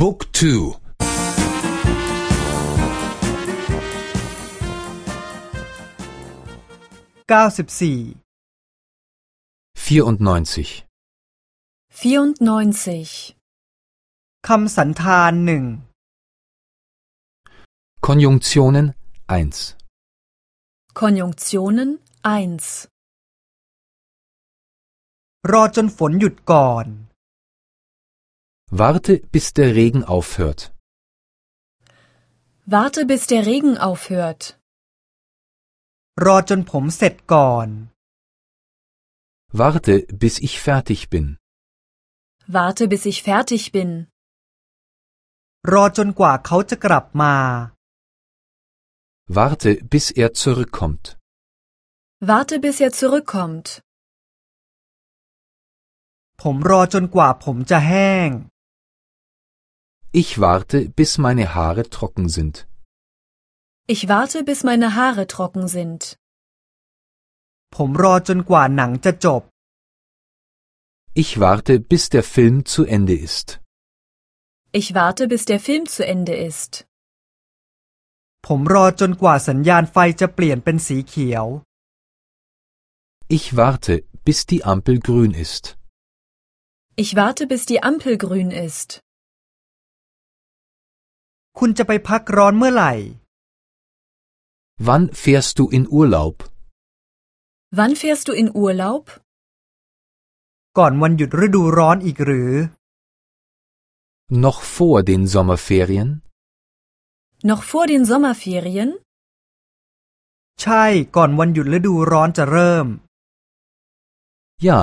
Book 2 94 94 94. คำสันธานหนึ่ง Konjunktionen 1 Konjunktionen 1. รอจนฝนหยุดก่อน Warte, bis der Regen aufhört. Warte, bis der Regen aufhört. รอจนผมเสร็จก่อน Warte, bis ich fertig bin. Warte, bis ich fertig bin. รอจนกว่าเขาจะกลับมา Warte, bis er zurückkommt. Warte, bis er zurückkommt. ผมรอจนกว่าผมจะแห้ง Ich warte, bis meine Haare trocken sind. Ich warte, bis meine Haare trocken sind. ผมรอจนกว่าหนังจะจบ Ich warte, bis der Film zu Ende ist. Ich warte, bis der Film zu Ende ist. ผมรอจนกว่าสัญญาณไฟจะเปลี่ยนเป็นสีเขียว Ich warte, bis die Ampel grün ist. Ich warte, bis die Ampel grün ist. คุณจะไปพักร้อนเมื่อไหร่ Wann fährst du in Urlaub? Wann fährst du in Urlaub? ก่อนวันหยุดฤดูร้อนอีกหรือ Noch vor den Sommerferien? Noch vor den Sommerferien? ใช่ก่อนวันหยุดฤดูร้อนจะเริ่ม Ja,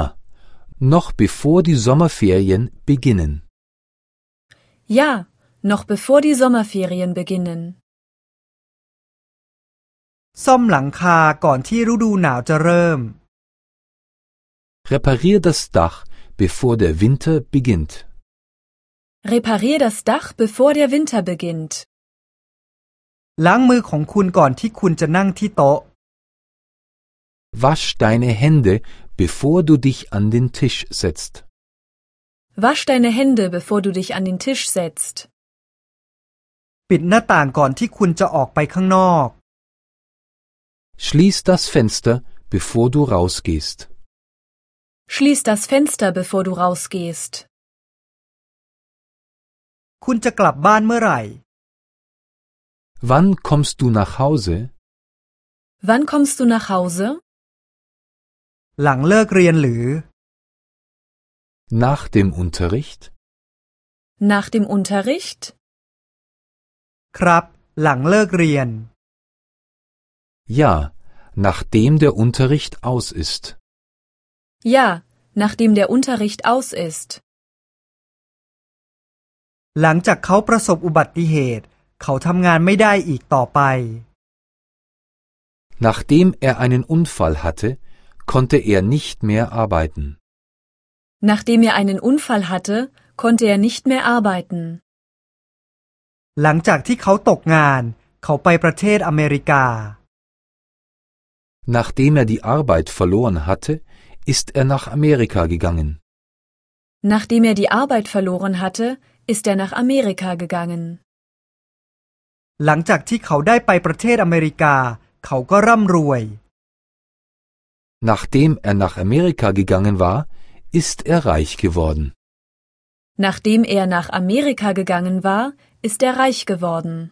noch bevor die Sommerferien beginnen. Ja, noch bevor die Sommerferien beginnen. ซ่อมหลังคาก่อนที่ฤดูหนาวจะเริ่ม Reparier das Dach, bevor der Winter beginnt. Reparier das Dach, bevor der Winter beginnt. ล้างมือของคุณก่อนที่คุณจะนั่งที่โต๊ะ Wasch deine Hände, bevor du dich an den Tisch setzt. Wasch deine Hände, bevor du dich an den Tisch setzt. ปิดหน้าต่างก่อนที่คุณจะออกไปข้างนอก Schließ das Fenster, bevor du rausgehst. Schließ das Fenster, bevor du rausgehst. คุณจะกลับบ้านเมื่อไหร่ Wann kommst du nach Hause? Wann kommst du nach Hause? หลังเลิกเรียนหรือ Nach dem Unterricht? Nach dem Unterricht? ครับ หลังเลิกเรียน Ja, nachdem der Unterricht aus ist. Ja, nachdem der Unterricht aus ist. หลังจากเขาประสบอุบัติเหตุ เขาทำงานไม่ได้อีกต่อไป Nachdem er einen Unfall hatte, konnte er nicht mehr arbeiten. Nachdem er einen Unfall hatte, konnte er nicht mehr arbeiten. หลังจากที่เขาตกงาน เขาไปประเทศอเมริกา Nachdem er die Arbeit verloren hatte, ist er nach Amerika gegangen. Nachdem er die Arbeit verloren hatte, ist er nach Amerika gegangen. หลังจากที่เขาได้ไปประเทศอเมริกา เขาก็ร่ำรวย Nachdem er nach Amerika gegangen war, ist er reich geworden. Nachdem er nach Amerika gegangen war, ist er reich geworden.